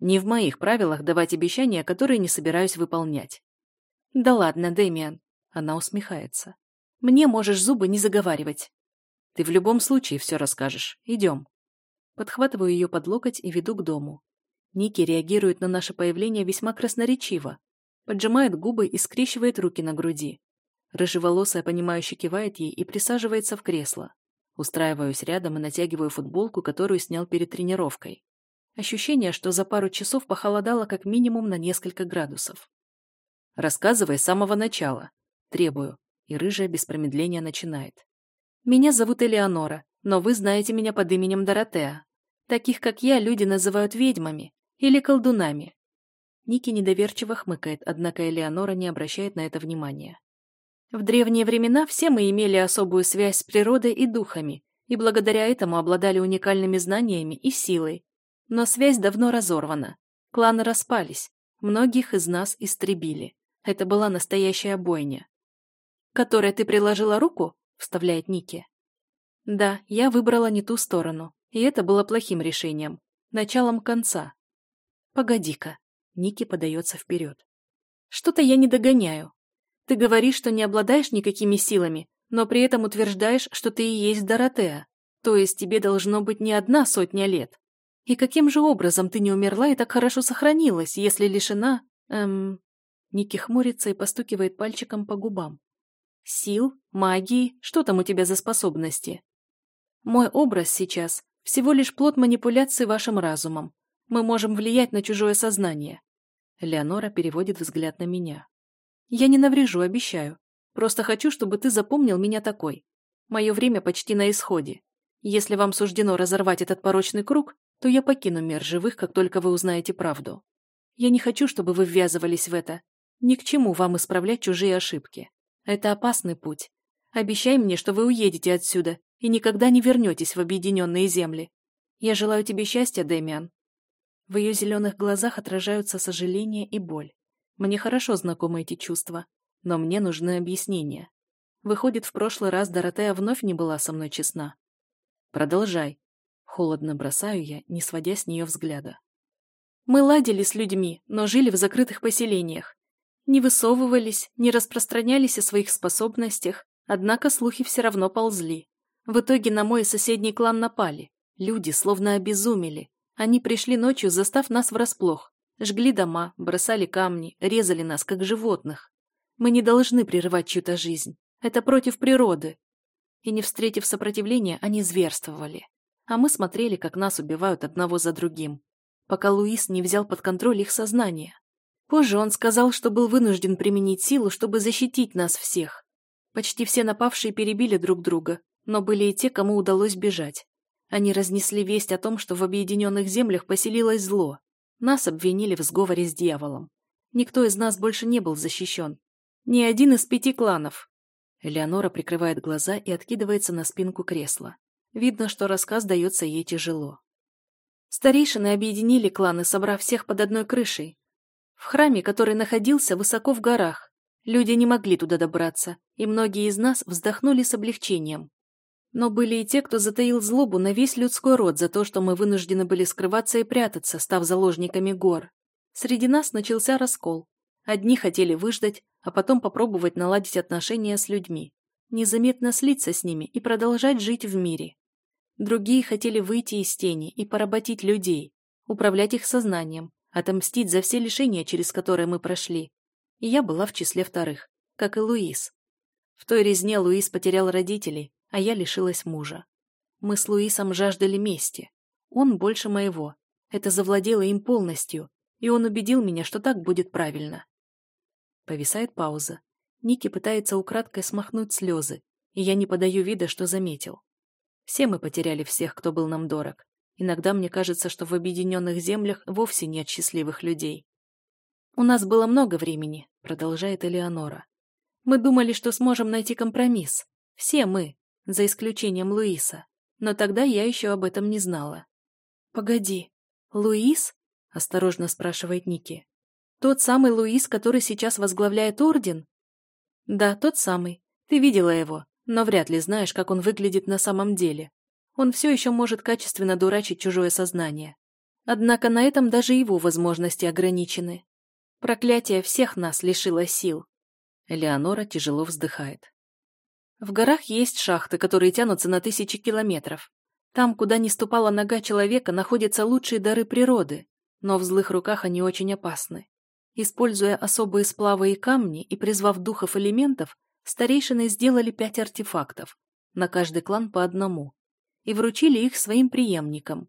Не в моих правилах давать обещания, которые не собираюсь выполнять. Да ладно, Дэмиан. Она усмехается. Мне можешь зубы не заговаривать. Ты в любом случае все расскажешь. Идем. Подхватываю ее под локоть и веду к дому. Ники реагирует на наше появление весьма красноречиво. Поджимает губы и скрещивает руки на груди. Рыжеволосая, понимающе кивает ей и присаживается в кресло. Устраиваюсь рядом и натягиваю футболку, которую снял перед тренировкой. Ощущение, что за пару часов похолодало как минимум на несколько градусов. «Рассказывай с самого начала». Требую. И рыжая без промедления начинает. «Меня зовут Элеонора, но вы знаете меня под именем Доротеа. Таких, как я, люди называют ведьмами или колдунами». Ники недоверчиво хмыкает, однако Элеонора не обращает на это внимания. В древние времена все мы имели особую связь с природой и духами, и благодаря этому обладали уникальными знаниями и силой. Но связь давно разорвана. Кланы распались, многих из нас истребили. Это была настоящая бойня. «Которой ты приложила руку?» – вставляет Ники. Да, я выбрала не ту сторону, и это было плохим решением. Началом конца. Погоди-ка. Ники подается вперед. Что-то я не догоняю. Ты говоришь, что не обладаешь никакими силами, но при этом утверждаешь, что ты и есть Доротеа. То есть тебе должно быть не одна сотня лет. И каким же образом ты не умерла и так хорошо сохранилась, если лишена... Эм... Ники хмурится и постукивает пальчиком по губам. Сил? Магии? Что там у тебя за способности? Мой образ сейчас всего лишь плод манипуляции вашим разумом. Мы можем влиять на чужое сознание. Леонора переводит взгляд на меня. Я не наврежу, обещаю. Просто хочу, чтобы ты запомнил меня такой. Мое время почти на исходе. Если вам суждено разорвать этот порочный круг, то я покину мир живых, как только вы узнаете правду. Я не хочу, чтобы вы ввязывались в это. Ни к чему вам исправлять чужие ошибки. Это опасный путь. Обещай мне, что вы уедете отсюда и никогда не вернетесь в объединенные земли. Я желаю тебе счастья, Дэмиан». В ее зеленых глазах отражаются сожаление и боль. Мне хорошо знакомы эти чувства, но мне нужны объяснения. Выходит, в прошлый раз Доротея вновь не была со мной честна. Продолжай. Холодно бросаю я, не сводя с нее взгляда. Мы ладили с людьми, но жили в закрытых поселениях. Не высовывались, не распространялись о своих способностях, однако слухи все равно ползли. В итоге на мой соседний клан напали. Люди словно обезумели. Они пришли ночью, застав нас врасплох, Жгли дома, бросали камни, резали нас, как животных. Мы не должны прерывать чью-то жизнь. Это против природы. И не встретив сопротивления, они зверствовали. А мы смотрели, как нас убивают одного за другим, пока Луис не взял под контроль их сознание. Позже он сказал, что был вынужден применить силу, чтобы защитить нас всех. Почти все напавшие перебили друг друга, но были и те, кому удалось бежать. Они разнесли весть о том, что в объединенных землях поселилось зло, нас обвинили в сговоре с дьяволом. Никто из нас больше не был защищен. Ни один из пяти кланов. Элеонора прикрывает глаза и откидывается на спинку кресла. Видно, что рассказ дается ей тяжело. Старейшины объединили кланы, собрав всех под одной крышей. В храме, который находился высоко в горах. Люди не могли туда добраться, и многие из нас вздохнули с облегчением. Но были и те, кто затаил злобу на весь людской род за то, что мы вынуждены были скрываться и прятаться, став заложниками гор. Среди нас начался раскол. Одни хотели выждать, а потом попробовать наладить отношения с людьми, незаметно слиться с ними и продолжать жить в мире. Другие хотели выйти из тени и поработить людей, управлять их сознанием, отомстить за все лишения, через которые мы прошли. И я была в числе вторых, как и Луис. В той резне Луис потерял родителей, а я лишилась мужа. Мы с Луисом жаждали мести. Он больше моего. Это завладело им полностью, и он убедил меня, что так будет правильно. Повисает пауза. Ники пытается украдкой смахнуть слезы, и я не подаю вида, что заметил. Все мы потеряли всех, кто был нам дорог. Иногда мне кажется, что в объединенных землях вовсе нет счастливых людей. «У нас было много времени», — продолжает Элеонора. «Мы думали, что сможем найти компромисс. Все мы, за исключением Луиса. Но тогда я еще об этом не знала. «Погоди, Луис?» – осторожно спрашивает Ники. «Тот самый Луис, который сейчас возглавляет Орден?» «Да, тот самый. Ты видела его, но вряд ли знаешь, как он выглядит на самом деле. Он все еще может качественно дурачить чужое сознание. Однако на этом даже его возможности ограничены. Проклятие всех нас лишило сил. Элеонора тяжело вздыхает. В горах есть шахты, которые тянутся на тысячи километров. Там, куда не ступала нога человека, находятся лучшие дары природы, но в злых руках они очень опасны. Используя особые сплавы и камни и призвав духов элементов, старейшины сделали пять артефактов, на каждый клан по одному, и вручили их своим преемникам.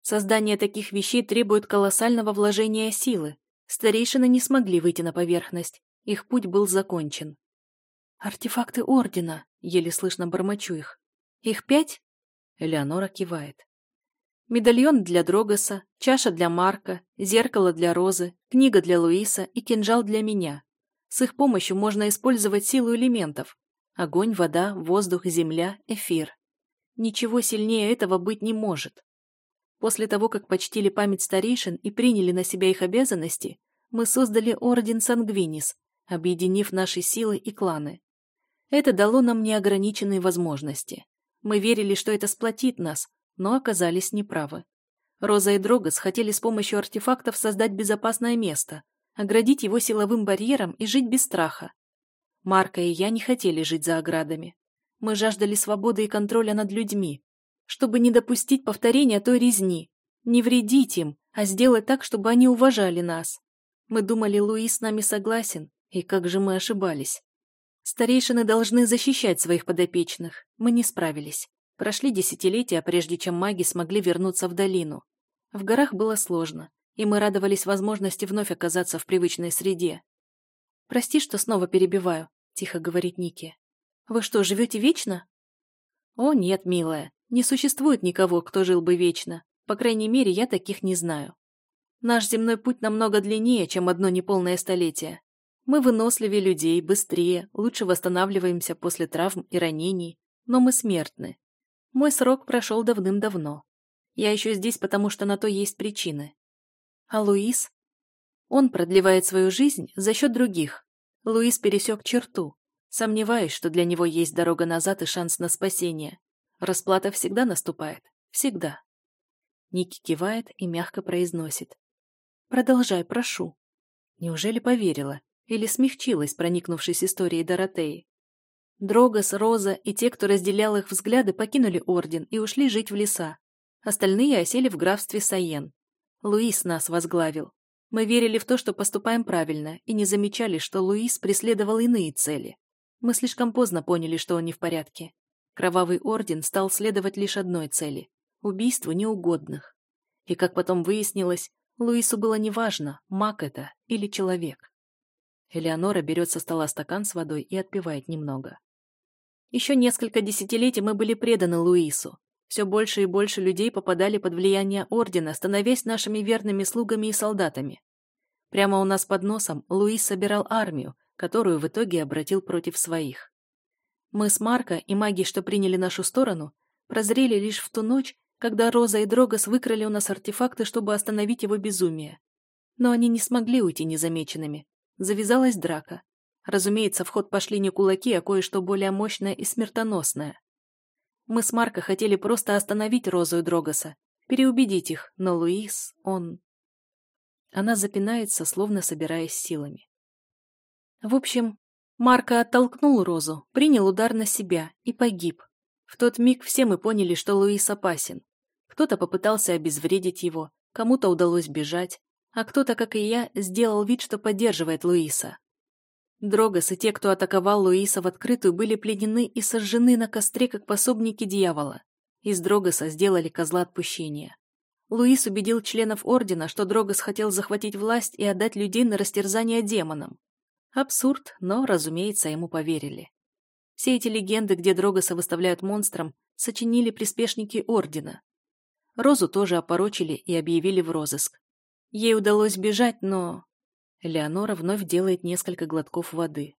Создание таких вещей требует колоссального вложения силы. Старейшины не смогли выйти на поверхность, их путь был закончен. «Артефакты Ордена», — еле слышно бормочу их. «Их пять?» Элеонора кивает. Медальон для Дрогоса, чаша для Марка, зеркало для Розы, книга для Луиса и кинжал для меня. С их помощью можно использовать силу элементов. Огонь, вода, воздух, земля, эфир. Ничего сильнее этого быть не может. После того, как почтили память старейшин и приняли на себя их обязанности, мы создали Орден Сангвинис, объединив наши силы и кланы. Это дало нам неограниченные возможности. Мы верили, что это сплотит нас, но оказались неправы. Роза и Дрогос хотели с помощью артефактов создать безопасное место, оградить его силовым барьером и жить без страха. Марка и я не хотели жить за оградами. Мы жаждали свободы и контроля над людьми, чтобы не допустить повторения той резни, не вредить им, а сделать так, чтобы они уважали нас. Мы думали, Луи с нами согласен, и как же мы ошибались. Старейшины должны защищать своих подопечных. Мы не справились. Прошли десятилетия, прежде чем маги смогли вернуться в долину. В горах было сложно, и мы радовались возможности вновь оказаться в привычной среде. «Прости, что снова перебиваю», — тихо говорит Ники. «Вы что, живете вечно?» «О, нет, милая, не существует никого, кто жил бы вечно. По крайней мере, я таких не знаю. Наш земной путь намного длиннее, чем одно неполное столетие. Мы выносливее людей, быстрее, лучше восстанавливаемся после травм и ранений, но мы смертны. Мой срок прошел давным-давно. Я еще здесь, потому что на то есть причины. А Луис? Он продлевает свою жизнь за счет других. Луис пересек черту. Сомневаюсь, что для него есть дорога назад и шанс на спасение. Расплата всегда наступает. Всегда. Ники кивает и мягко произносит. «Продолжай, прошу». Неужели поверила? Или смягчилась, проникнувшись историей Доротеи? Дрогос, Роза и те, кто разделял их взгляды, покинули Орден и ушли жить в леса. Остальные осели в графстве Саен. Луис нас возглавил. Мы верили в то, что поступаем правильно, и не замечали, что Луис преследовал иные цели. Мы слишком поздно поняли, что он не в порядке. Кровавый Орден стал следовать лишь одной цели – убийству неугодных. И, как потом выяснилось, Луису было неважно, маг это или человек. Элеонора берет со стола стакан с водой и отпивает немного. Еще несколько десятилетий мы были преданы Луису. Все больше и больше людей попадали под влияние Ордена, становясь нашими верными слугами и солдатами. Прямо у нас под носом Луис собирал армию, которую в итоге обратил против своих. Мы с Марко и маги, что приняли нашу сторону, прозрели лишь в ту ночь, когда Роза и Дрогос выкрали у нас артефакты, чтобы остановить его безумие. Но они не смогли уйти незамеченными. Завязалась драка. Разумеется, в ход пошли не кулаки, а кое-что более мощное и смертоносное. Мы с Марко хотели просто остановить Розу и Дрогоса, переубедить их, но Луис, он... Она запинается, словно собираясь силами. В общем, Марко оттолкнул Розу, принял удар на себя и погиб. В тот миг все мы поняли, что Луис опасен. Кто-то попытался обезвредить его, кому-то удалось бежать, а кто-то, как и я, сделал вид, что поддерживает Луиса. Дрогос и те, кто атаковал Луиса в открытую, были пленены и сожжены на костре, как пособники дьявола. Из Дрогоса сделали козла отпущения. Луис убедил членов Ордена, что Дрогос хотел захватить власть и отдать людей на растерзание демонам. Абсурд, но, разумеется, ему поверили. Все эти легенды, где Дрогоса выставляют монстром, сочинили приспешники Ордена. Розу тоже опорочили и объявили в розыск. Ей удалось бежать, но Леонора вновь делает несколько глотков воды.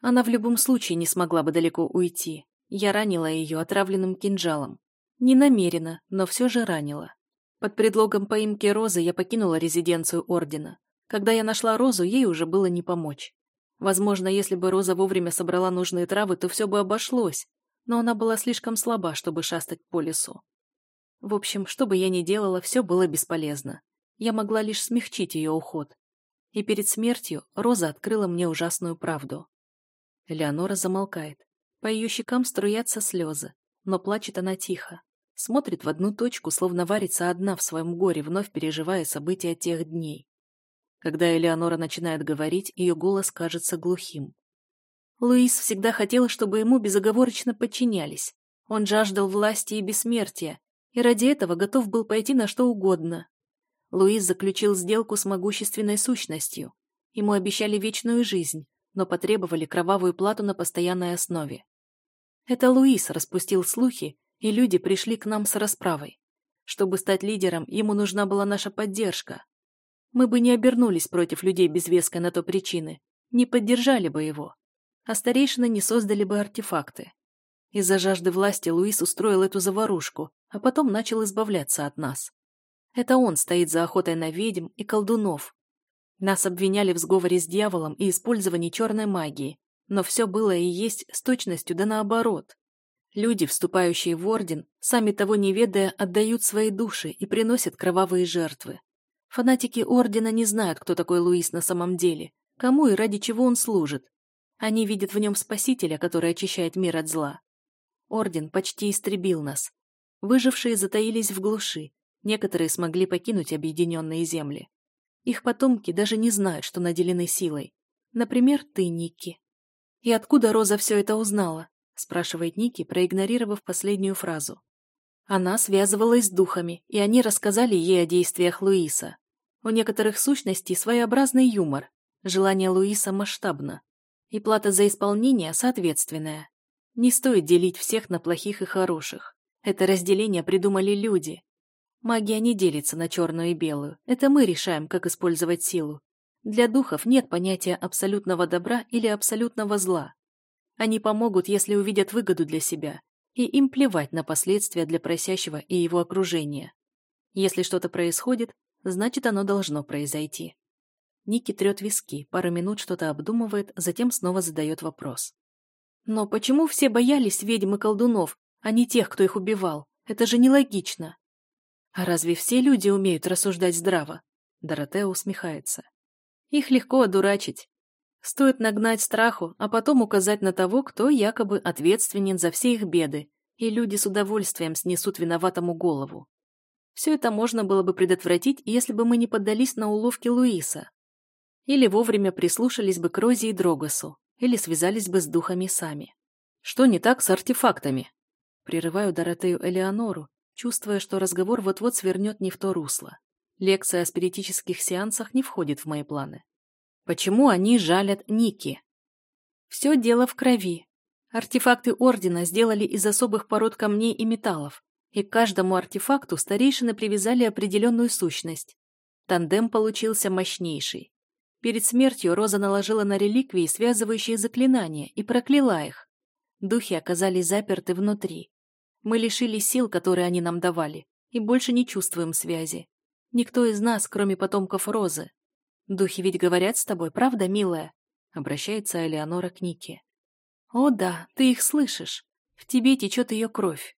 Она в любом случае не смогла бы далеко уйти. Я ранила ее отравленным кинжалом. Не намеренно, но все же ранила. Под предлогом поимки Розы я покинула резиденцию Ордена. Когда я нашла Розу, ей уже было не помочь. Возможно, если бы Роза вовремя собрала нужные травы, то все бы обошлось, но она была слишком слаба, чтобы шастать по лесу. В общем, что бы я ни делала, все было бесполезно. Я могла лишь смягчить ее уход. И перед смертью Роза открыла мне ужасную правду. Леонора замолкает. По ее щекам струятся слезы, но плачет она тихо. Смотрит в одну точку, словно варится одна в своем горе, вновь переживая события тех дней. Когда Элеонора начинает говорить, ее голос кажется глухим. Луис всегда хотел, чтобы ему безоговорочно подчинялись. Он жаждал власти и бессмертия, и ради этого готов был пойти на что угодно. Луис заключил сделку с могущественной сущностью. Ему обещали вечную жизнь, но потребовали кровавую плату на постоянной основе. Это Луис распустил слухи, и люди пришли к нам с расправой. Чтобы стать лидером, ему нужна была наша поддержка. Мы бы не обернулись против людей без веской на то причины, не поддержали бы его. А старейшины не создали бы артефакты. Из-за жажды власти Луис устроил эту заварушку, а потом начал избавляться от нас. Это он стоит за охотой на ведьм и колдунов. Нас обвиняли в сговоре с дьяволом и использовании черной магии, но все было и есть с точностью да наоборот. Люди, вступающие в орден, сами того не ведая, отдают свои души и приносят кровавые жертвы. Фанатики ордена не знают, кто такой Луис на самом деле, кому и ради чего он служит. Они видят в нем спасителя, который очищает мир от зла. Орден почти истребил нас. Выжившие затаились в глуши, некоторые смогли покинуть объединенные земли. Их потомки даже не знают, что наделены силой. Например, ты, Никки. «И откуда Роза все это узнала?» спрашивает Ники, проигнорировав последнюю фразу. Она связывалась с духами, и они рассказали ей о действиях Луиса. У некоторых сущностей своеобразный юмор, желание Луиса масштабно. И плата за исполнение соответственная. Не стоит делить всех на плохих и хороших. Это разделение придумали люди. Магия не делится на черную и белую. Это мы решаем, как использовать силу. Для духов нет понятия абсолютного добра или абсолютного зла. Они помогут, если увидят выгоду для себя, и им плевать на последствия для просящего и его окружения. Если что-то происходит, значит оно должно произойти. Ники трет виски, пару минут что-то обдумывает, затем снова задает вопрос. Но почему все боялись ведьм и колдунов, а не тех, кто их убивал? Это же нелогично. А разве все люди умеют рассуждать здраво? Доротея усмехается. Их легко одурачить. Стоит нагнать страху, а потом указать на того, кто якобы ответственен за все их беды, и люди с удовольствием снесут виноватому голову. Все это можно было бы предотвратить, если бы мы не поддались на уловки Луиса. Или вовремя прислушались бы к Розе и Дрогосу, или связались бы с духами сами. Что не так с артефактами? Прерываю Доротею Элеонору, чувствуя, что разговор вот-вот свернет не в то русло. Лекция о спиритических сеансах не входит в мои планы. Почему они жалят Ники? Все дело в крови. Артефакты Ордена сделали из особых пород камней и металлов, и к каждому артефакту старейшины привязали определенную сущность. Тандем получился мощнейший. Перед смертью Роза наложила на реликвии связывающие заклинания и прокляла их. Духи оказались заперты внутри. Мы лишились сил, которые они нам давали, и больше не чувствуем связи. Никто из нас, кроме потомков Розы, «Духи ведь говорят с тобой, правда, милая?» Обращается Элеонора к Нике. «О да, ты их слышишь. В тебе течет ее кровь.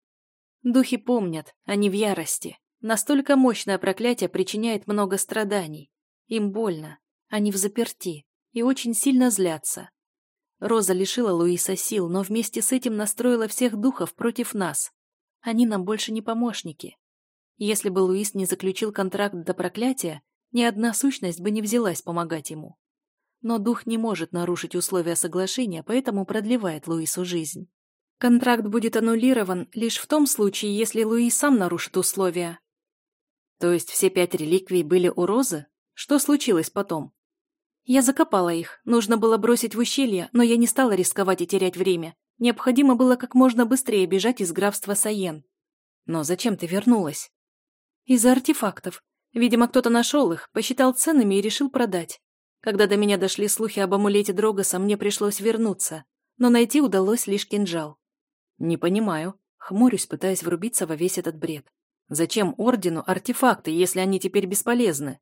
Духи помнят, они в ярости. Настолько мощное проклятие причиняет много страданий. Им больно, они в заперти и очень сильно злятся. Роза лишила Луиса сил, но вместе с этим настроила всех духов против нас. Они нам больше не помощники. Если бы Луис не заключил контракт до проклятия, ни одна сущность бы не взялась помогать ему. Но дух не может нарушить условия соглашения, поэтому продлевает Луису жизнь. Контракт будет аннулирован лишь в том случае, если Луис сам нарушит условия. То есть все пять реликвий были у Розы? Что случилось потом? Я закопала их. Нужно было бросить в ущелье, но я не стала рисковать и терять время. Необходимо было как можно быстрее бежать из графства Саен. Но зачем ты вернулась? Из-за артефактов. Видимо, кто-то нашел их, посчитал ценными и решил продать. Когда до меня дошли слухи об амулете Дрогоса, мне пришлось вернуться, но найти удалось лишь кинжал. Не понимаю. Хмурюсь, пытаясь врубиться во весь этот бред. Зачем Ордену артефакты, если они теперь бесполезны?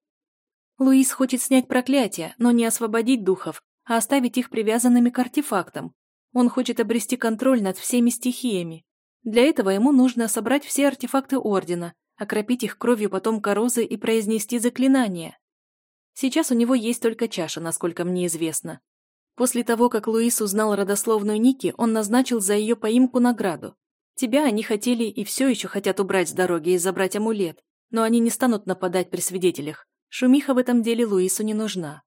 Луис хочет снять проклятие, но не освободить духов, а оставить их привязанными к артефактам. Он хочет обрести контроль над всеми стихиями. Для этого ему нужно собрать все артефакты Ордена, окропить их кровью потомка Розы и произнести заклинание. Сейчас у него есть только чаша, насколько мне известно. После того, как Луис узнал родословную Ники, он назначил за ее поимку награду. Тебя они хотели и все еще хотят убрать с дороги и забрать амулет, но они не станут нападать при свидетелях. Шумиха в этом деле Луису не нужна.